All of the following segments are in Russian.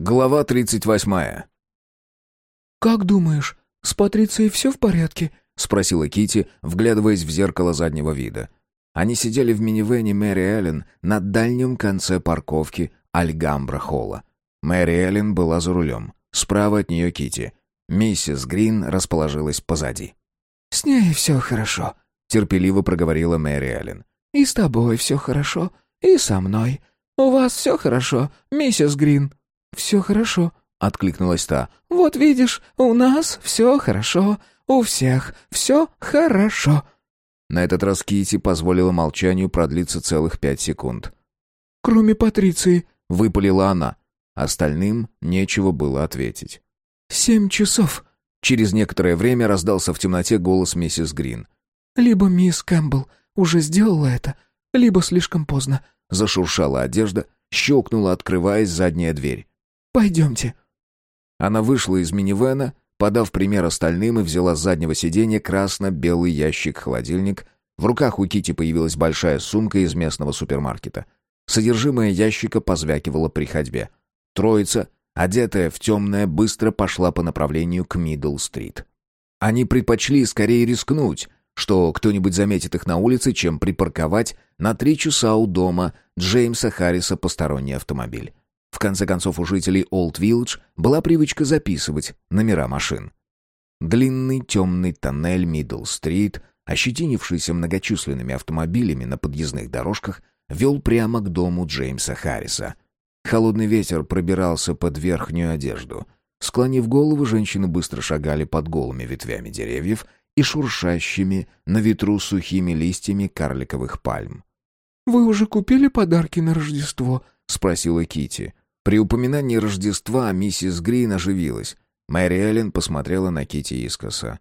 Глава 38. «Как думаешь, с Патрицией все в порядке?» — спросила Кити, вглядываясь в зеркало заднего вида. Они сидели в минивэне Мэри Эллен на дальнем конце парковки Альгамбра-холла. Мэри Эллен была за рулем. Справа от нее Кити. Миссис Грин расположилась позади. «С ней все хорошо», — терпеливо проговорила Мэри Эллен. «И с тобой все хорошо, и со мной. У вас все хорошо, миссис Грин?» «Все хорошо», — откликнулась та. «Вот видишь, у нас все хорошо, у всех все хорошо». На этот раз Кити позволила молчанию продлиться целых пять секунд. «Кроме Патриции», — выпалила она. Остальным нечего было ответить. «Семь часов». Через некоторое время раздался в темноте голос миссис Грин. «Либо мисс Кэмпбелл уже сделала это, либо слишком поздно». Зашуршала одежда, щелкнула, открываясь задняя дверь. Пойдемте». Она вышла из минивэна, подав пример остальным, и взяла с заднего сиденья красно-белый ящик-холодильник. В руках у Кити появилась большая сумка из местного супермаркета. Содержимое ящика позвякивало при ходьбе. Троица, одетая в темное, быстро пошла по направлению к Мидл-стрит. Они предпочли скорее рискнуть, что кто-нибудь заметит их на улице, чем припарковать на три часа у дома Джеймса Харриса посторонний автомобиль. В конце концов, у жителей Олд Виллидж была привычка записывать номера машин. Длинный темный тоннель Мидл-стрит, ощетинившийся многочисленными автомобилями на подъездных дорожках, вел прямо к дому Джеймса Харриса. Холодный ветер пробирался под верхнюю одежду. Склонив голову, женщины быстро шагали под голыми ветвями деревьев и шуршащими на ветру сухими листьями карликовых пальм. «Вы уже купили подарки на Рождество?» — спросила Кити. При упоминании Рождества миссис Грин оживилась. Мэри Эллен посмотрела на Кити искоса.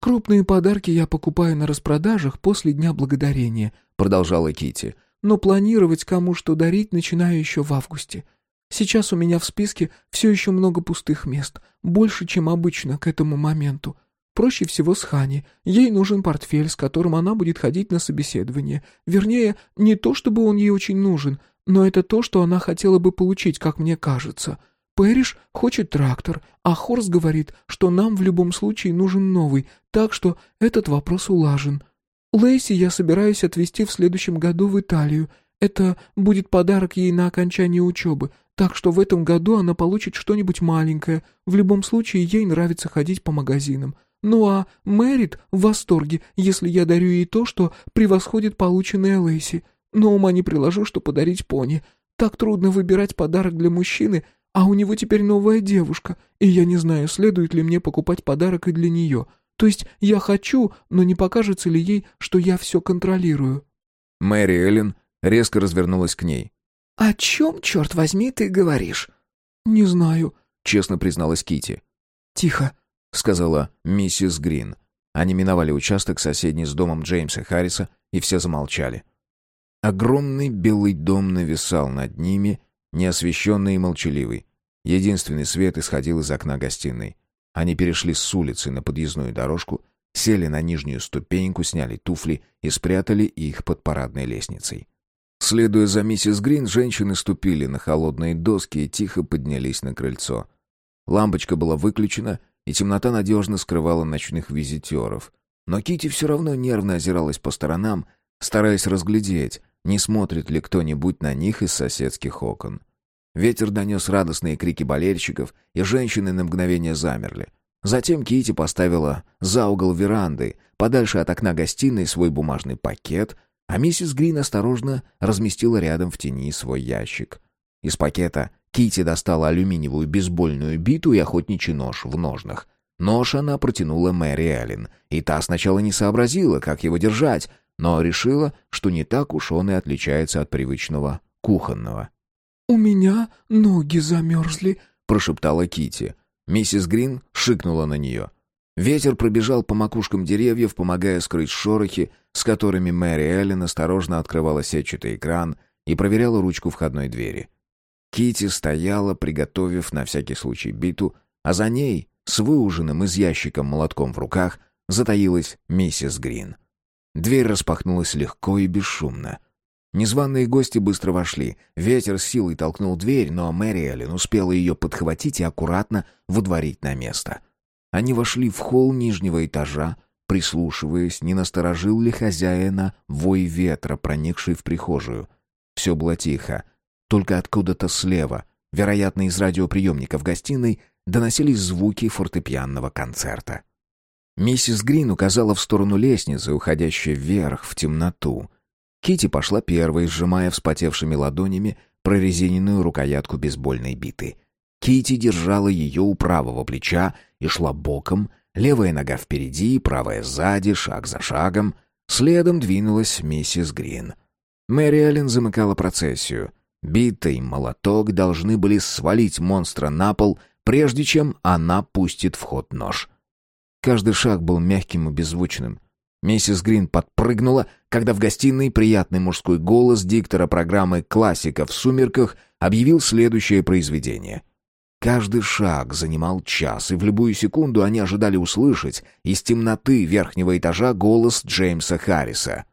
«Крупные подарки я покупаю на распродажах после Дня Благодарения», — продолжала Кити. «Но планировать, кому что дарить, начинаю еще в августе. Сейчас у меня в списке все еще много пустых мест, больше, чем обычно к этому моменту. Проще всего с Хани. Ей нужен портфель, с которым она будет ходить на собеседование. Вернее, не то чтобы он ей очень нужен, но это то, что она хотела бы получить, как мне кажется. Пэриш хочет трактор, а Хорс говорит, что нам в любом случае нужен новый, так что этот вопрос улажен. Лейси я собираюсь отвезти в следующем году в Италию. Это будет подарок ей на окончание учебы, так что в этом году она получит что-нибудь маленькое. В любом случае ей нравится ходить по магазинам. Ну а Мэрит в восторге, если я дарю ей то, что превосходит полученное Лейси. Но ума не приложу, что подарить пони. Так трудно выбирать подарок для мужчины, а у него теперь новая девушка, и я не знаю, следует ли мне покупать подарок и для нее. То есть я хочу, но не покажется ли ей, что я все контролирую?» Мэри Эллен резко развернулась к ней. «О чем, черт возьми, ты говоришь?» «Не знаю», — честно призналась Кити. «Тихо», — сказала миссис Грин. Они миновали участок, соседний с домом Джеймса Харриса, и все замолчали. Огромный белый дом нависал над ними, неосвещенный и молчаливый. Единственный свет исходил из окна гостиной. Они перешли с улицы на подъездную дорожку, сели на нижнюю ступеньку, сняли туфли и спрятали их под парадной лестницей. Следуя за миссис Грин, женщины ступили на холодные доски и тихо поднялись на крыльцо. Лампочка была выключена, и темнота надежно скрывала ночных визитеров. Но Кити все равно нервно озиралась по сторонам, стараясь разглядеть, не смотрит ли кто-нибудь на них из соседских окон. Ветер донес радостные крики болельщиков, и женщины на мгновение замерли. Затем Кити поставила за угол веранды, подальше от окна гостиной, свой бумажный пакет, а миссис Грин осторожно разместила рядом в тени свой ящик. Из пакета Кити достала алюминиевую бейсбольную биту и охотничий нож в ножнах. Нож она протянула Мэри Эллен, и та сначала не сообразила, как его держать, но решила, что не так уж он и отличается от привычного кухонного. «У меня ноги замерзли», — прошептала Кити. Миссис Грин шикнула на нее. Ветер пробежал по макушкам деревьев, помогая скрыть шорохи, с которыми Мэри Эллен осторожно открывала сетчатый экран и проверяла ручку входной двери. Кити стояла, приготовив на всякий случай биту, а за ней, с выуженным из ящика молотком в руках, затаилась миссис Грин. Дверь распахнулась легко и бесшумно. Незваные гости быстро вошли. Ветер с силой толкнул дверь, но Мэри Эллен успела ее подхватить и аккуратно выдворить на место. Они вошли в холл нижнего этажа, прислушиваясь, не насторожил ли хозяина вой ветра, проникший в прихожую. Все было тихо. Только откуда-то слева, вероятно, из радиоприемника в гостиной, доносились звуки фортепианного концерта. Миссис Грин указала в сторону лестницы, уходящей вверх, в темноту. Кити пошла первой, сжимая вспотевшими ладонями прорезиненную рукоятку бейсбольной биты. Кити держала ее у правого плеча и шла боком, левая нога впереди, правая сзади, шаг за шагом. Следом двинулась миссис Грин. Мэри Эллен замыкала процессию. Бита и молоток должны были свалить монстра на пол, прежде чем она пустит в ход нож. Каждый шаг был мягким и беззвучным. Миссис Грин подпрыгнула, когда в гостиной приятный мужской голос диктора программы «Классика в сумерках» объявил следующее произведение. Каждый шаг занимал час, и в любую секунду они ожидали услышать из темноты верхнего этажа голос Джеймса Харриса.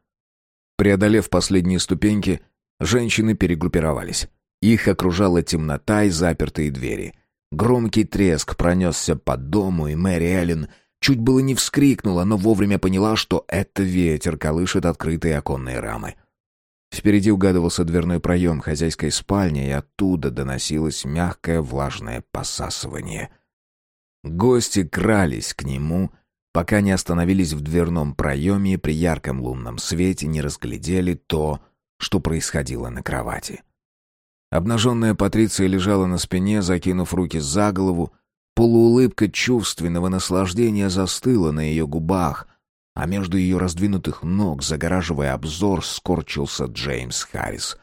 Преодолев последние ступеньки, женщины перегруппировались. Их окружала темнота и запертые двери. Громкий треск пронесся по дому, и Мэри Эллен чуть было не вскрикнула, но вовремя поняла, что это ветер колышет открытые оконные рамы. Впереди угадывался дверной проем хозяйской спальни, и оттуда доносилось мягкое влажное посасывание. Гости крались к нему, пока не остановились в дверном проеме и при ярком лунном свете не разглядели то, что происходило на кровати. Обнаженная Патриция лежала на спине, закинув руки за голову, полуулыбка чувственного наслаждения застыла на ее губах, а между ее раздвинутых ног, загораживая обзор, скорчился Джеймс Харрис.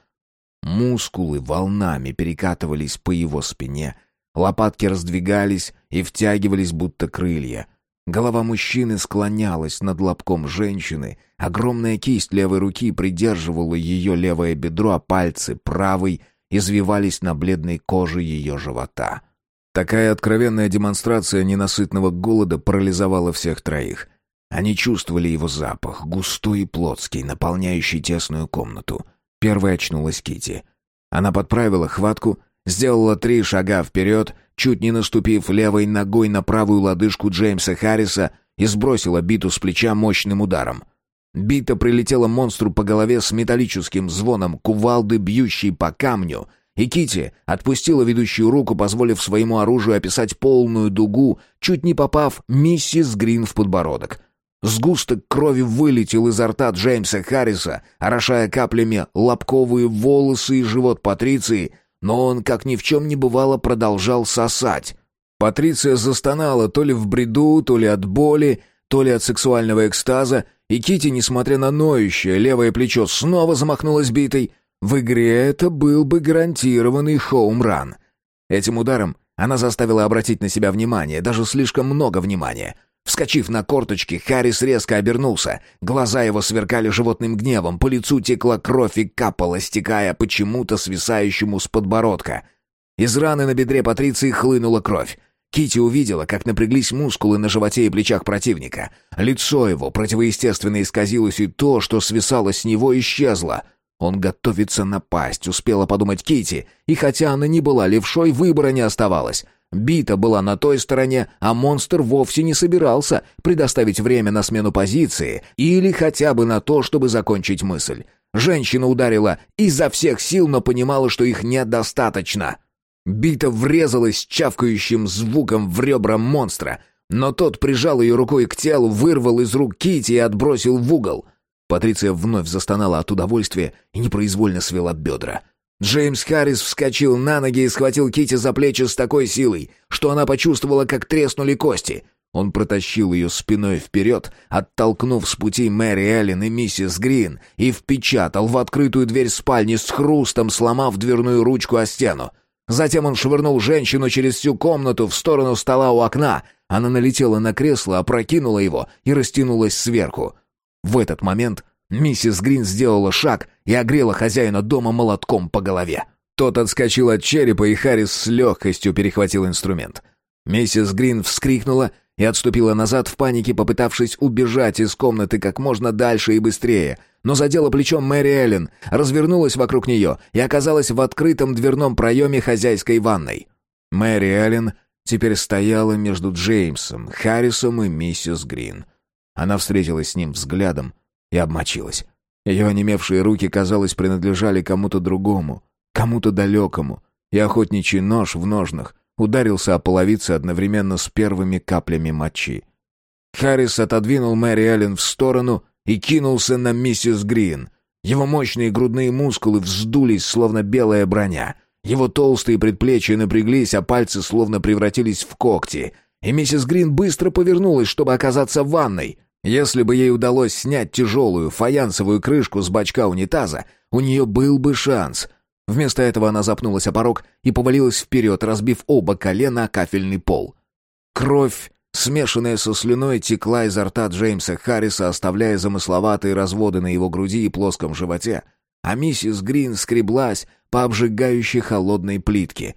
Мускулы волнами перекатывались по его спине, лопатки раздвигались и втягивались, будто крылья. Голова мужчины склонялась над лобком женщины, огромная кисть левой руки придерживала ее левое бедро, а пальцы правой извивались на бледной коже ее живота. Такая откровенная демонстрация ненасытного голода парализовала всех троих. Они чувствовали его запах, густой и плотский, наполняющий тесную комнату. Первой очнулась Кити. Она подправила хватку, сделала три шага вперед, чуть не наступив левой ногой на правую лодыжку Джеймса Харриса и сбросила биту с плеча мощным ударом. Бита прилетела монстру по голове с металлическим звоном кувалды, бьющей по камню, и Кити отпустила ведущую руку, позволив своему оружию описать полную дугу, чуть не попав миссис Грин в подбородок — Сгусток крови вылетел изо рта Джеймса Харриса, орошая каплями лобковые волосы и живот Патриции, но он, как ни в чем не бывало, продолжал сосать. Патриция застонала то ли в бреду, то ли от боли, то ли от сексуального экстаза, и Кити, несмотря на ноющее левое плечо, снова замахнулась битой. В игре это был бы гарантированный хоумран. Этим ударом она заставила обратить на себя внимание, даже слишком много внимания — Вскочив на корточки, Харрис резко обернулся. Глаза его сверкали животным гневом, по лицу текла кровь и капала, стекая почему-то свисающему с подбородка. Из раны на бедре Патриции хлынула кровь. Кити увидела, как напряглись мускулы на животе и плечах противника. Лицо его противоестественно исказилось, и то, что свисало с него, исчезло. Он готовится напасть, успела подумать Кити, и хотя она не была левшой, выбора не оставалось. Бита была на той стороне, а монстр вовсе не собирался предоставить время на смену позиции или хотя бы на то, чтобы закончить мысль. Женщина ударила изо всех сил, но понимала, что их недостаточно. Бита врезалась чавкающим звуком в ребра монстра, но тот прижал ее рукой к телу, вырвал из рук Кити и отбросил в угол. Патриция вновь застонала от удовольствия и непроизвольно свела бедра. Джеймс Харрис вскочил на ноги и схватил Кити за плечи с такой силой, что она почувствовала, как треснули кости. Он протащил ее спиной вперед, оттолкнув с пути Мэри Эллен и миссис Грин, и впечатал в открытую дверь спальни с хрустом, сломав дверную ручку о стену. Затем он швырнул женщину через всю комнату в сторону стола у окна. Она налетела на кресло, опрокинула его и растянулась сверху. В этот момент Миссис Грин сделала шаг и огрела хозяина дома молотком по голове. Тот отскочил от черепа, и Харрис с легкостью перехватил инструмент. Миссис Грин вскрикнула и отступила назад в панике, попытавшись убежать из комнаты как можно дальше и быстрее. Но задела плечом Мэри Эллен, развернулась вокруг нее и оказалась в открытом дверном проеме хозяйской ванной. Мэри Эллен теперь стояла между Джеймсом, Харрисом и миссис Грин. Она встретилась с ним взглядом и обмочилась. Ее онемевшие руки, казалось, принадлежали кому-то другому, кому-то далекому, и охотничий нож в ножнах ударился о половице одновременно с первыми каплями мочи. Харрис отодвинул Мэри Эллен в сторону и кинулся на миссис Грин. Его мощные грудные мускулы вздулись, словно белая броня. Его толстые предплечья напряглись, а пальцы словно превратились в когти. И миссис Грин быстро повернулась, чтобы оказаться в ванной. Если бы ей удалось снять тяжелую фаянсовую крышку с бачка унитаза, у нее был бы шанс. Вместо этого она запнулась о порог и повалилась вперед, разбив оба колена о кафельный пол. Кровь, смешанная со слюной, текла изо рта Джеймса Харриса, оставляя замысловатые разводы на его груди и плоском животе, а миссис Грин скреблась по обжигающей холодной плитке.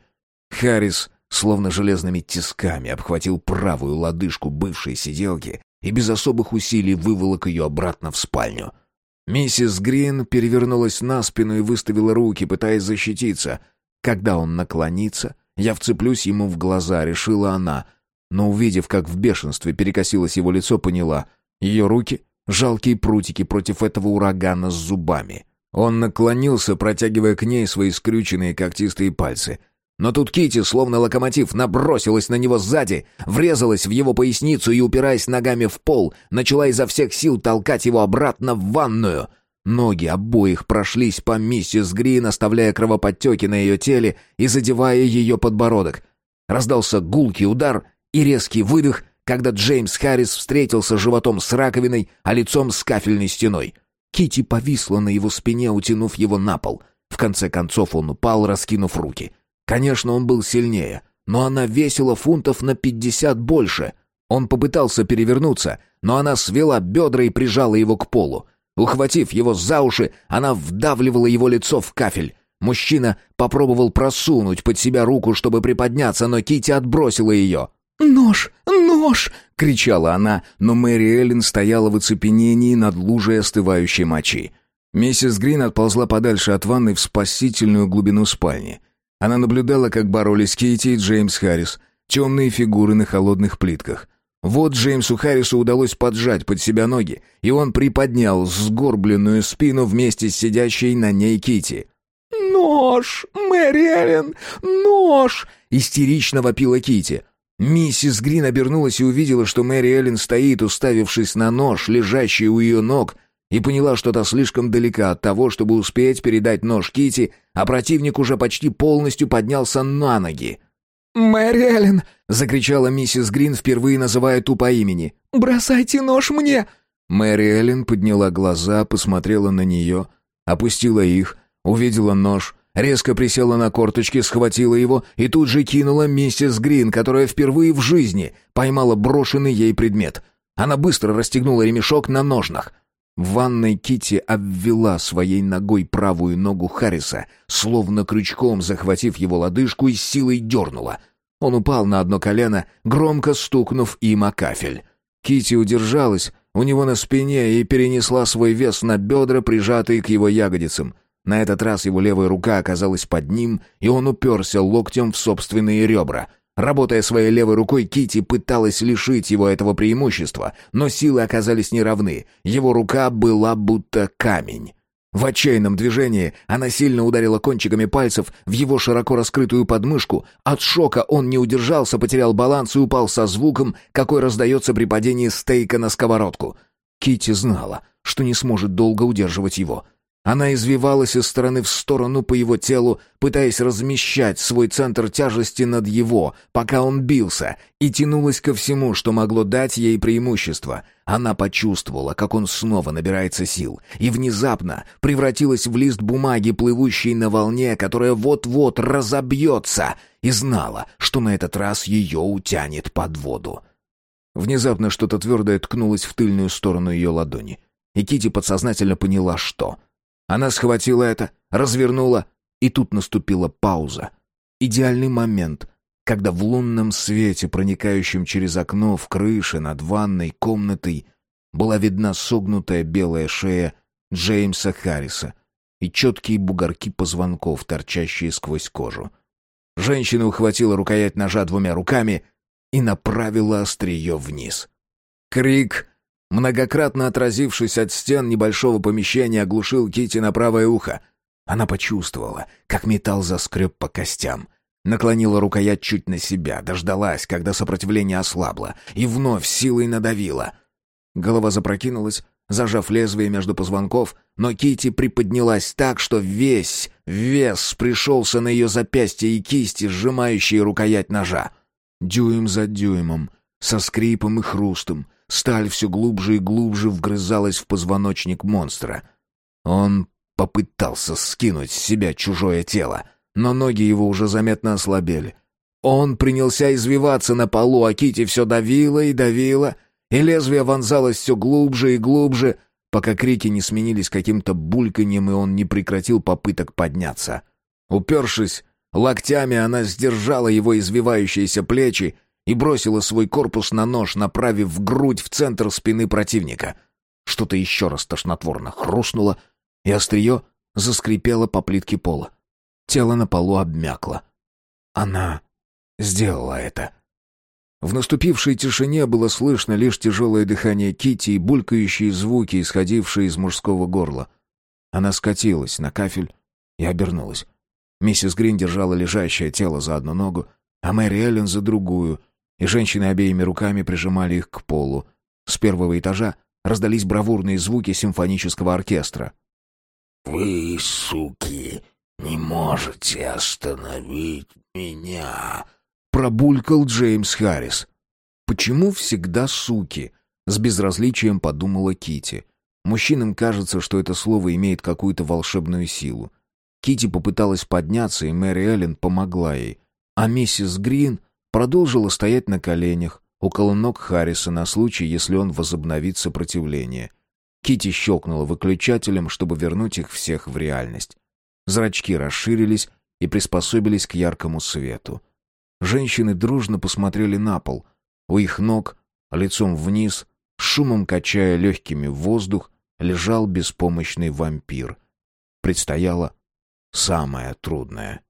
Харрис, словно железными тисками, обхватил правую лодыжку бывшей сиделки и без особых усилий выволок ее обратно в спальню. Миссис Грин перевернулась на спину и выставила руки, пытаясь защититься. Когда он наклонится, я вцеплюсь ему в глаза, решила она. Но увидев, как в бешенстве перекосилось его лицо, поняла. Ее руки — жалкие прутики против этого урагана с зубами. Он наклонился, протягивая к ней свои скрюченные когтистые пальцы — но тут Кити, словно локомотив, набросилась на него сзади, врезалась в его поясницу и, упираясь ногами в пол, начала изо всех сил толкать его обратно в ванную. Ноги обоих прошлись по миссис Грин, оставляя кровоподтеки на ее теле и задевая ее подбородок. Раздался гулкий удар и резкий выдох, когда Джеймс Харрис встретился животом с раковиной, а лицом с кафельной стеной. Кити повисла на его спине, утянув его на пол. В конце концов он упал, раскинув руки — Конечно, он был сильнее, но она весила фунтов на пятьдесят больше. Он попытался перевернуться, но она свела бедра и прижала его к полу. Ухватив его за уши, она вдавливала его лицо в кафель. Мужчина попробовал просунуть под себя руку, чтобы приподняться, но Кити отбросила ее. «Нож! Нож!» — кричала она, но Мэри Эллен стояла в оцепенении над лужей остывающей мочи. Миссис Грин отползла подальше от ванны в спасительную глубину спальни. Она наблюдала, как боролись Кейти и Джеймс Харрис, темные фигуры на холодных плитках. Вот Джеймсу Харрису удалось поджать под себя ноги, и он приподнял сгорбленную спину вместе с сидящей на ней Кити. «Нож! Мэри Эллен! Нож!» — истерично вопила Кити. Миссис Грин обернулась и увидела, что Мэри Эллен стоит, уставившись на нож, лежащий у ее ног, и поняла, что та слишком далека от того, чтобы успеть передать нож Кити, а противник уже почти полностью поднялся на ноги. «Мэри Эллен!» — закричала миссис Грин, впервые называя ту по имени. «Бросайте нож мне!» Мэри Эллен подняла глаза, посмотрела на нее, опустила их, увидела нож, резко присела на корточки, схватила его и тут же кинула миссис Грин, которая впервые в жизни поймала брошенный ей предмет. Она быстро расстегнула ремешок на ножнах — в ванной Кити обвела своей ногой правую ногу Харриса, словно крючком захватив его лодыжку и силой дернула. Он упал на одно колено, громко стукнув им о кафель. Кити удержалась у него на спине и перенесла свой вес на бедра, прижатые к его ягодицам. На этот раз его левая рука оказалась под ним, и он уперся локтем в собственные ребра — Работая своей левой рукой, Кити пыталась лишить его этого преимущества, но силы оказались неравны. Его рука была будто камень. В отчаянном движении она сильно ударила кончиками пальцев в его широко раскрытую подмышку. От шока он не удержался, потерял баланс и упал со звуком, какой раздается при падении стейка на сковородку. Кити знала, что не сможет долго удерживать его. Она извивалась из стороны в сторону по его телу, пытаясь размещать свой центр тяжести над его, пока он бился, и тянулась ко всему, что могло дать ей преимущество. Она почувствовала, как он снова набирается сил, и внезапно превратилась в лист бумаги, плывущий на волне, которая вот-вот разобьется, и знала, что на этот раз ее утянет под воду. Внезапно что-то твердое ткнулось в тыльную сторону ее ладони, и Кити подсознательно поняла, что... Она схватила это, развернула, и тут наступила пауза. Идеальный момент, когда в лунном свете, проникающем через окно в крыше над ванной комнатой, была видна согнутая белая шея Джеймса Харриса и четкие бугорки позвонков, торчащие сквозь кожу. Женщина ухватила рукоять ножа двумя руками и направила острие вниз. Крик, многократно отразившись от стен небольшого помещения, оглушил Кити на правое ухо. Она почувствовала, как металл заскреб по костям. Наклонила рукоять чуть на себя, дождалась, когда сопротивление ослабло, и вновь силой надавила. Голова запрокинулась, зажав лезвие между позвонков, но Кити приподнялась так, что весь вес пришелся на ее запястье и кисти, сжимающие рукоять ножа. Дюйм за дюймом, со скрипом и хрустом, сталь все глубже и глубже вгрызалась в позвоночник монстра. Он попытался скинуть с себя чужое тело, но ноги его уже заметно ослабели. Он принялся извиваться на полу, а Кити все давила и давила, и лезвие вонзалось все глубже и глубже, пока крики не сменились каким-то бульканьем, и он не прекратил попыток подняться. Упершись локтями, она сдержала его извивающиеся плечи и бросила свой корпус на нож, направив в грудь в центр спины противника. Что-то еще раз тошнотворно хрустнуло, и острие заскрипело по плитке пола. Тело на полу обмякло. Она сделала это. В наступившей тишине было слышно лишь тяжелое дыхание Кити и булькающие звуки, исходившие из мужского горла. Она скатилась на кафель и обернулась. Миссис Грин держала лежащее тело за одну ногу, а Мэри Эллен за другую, и женщины обеими руками прижимали их к полу. С первого этажа раздались бравурные звуки симфонического оркестра. «Вы, суки, не можете остановить меня!» Пробулькал Джеймс Харрис. «Почему всегда суки?» С безразличием подумала Кити. Мужчинам кажется, что это слово имеет какую-то волшебную силу. Кити попыталась подняться, и Мэри Эллен помогла ей. А миссис Грин продолжила стоять на коленях около ног Харриса на случай, если он возобновит сопротивление. Кити щелкнула выключателем, чтобы вернуть их всех в реальность. Зрачки расширились и приспособились к яркому свету. Женщины дружно посмотрели на пол. У их ног, лицом вниз, шумом качая легкими воздух, лежал беспомощный вампир. Предстояло самое трудное.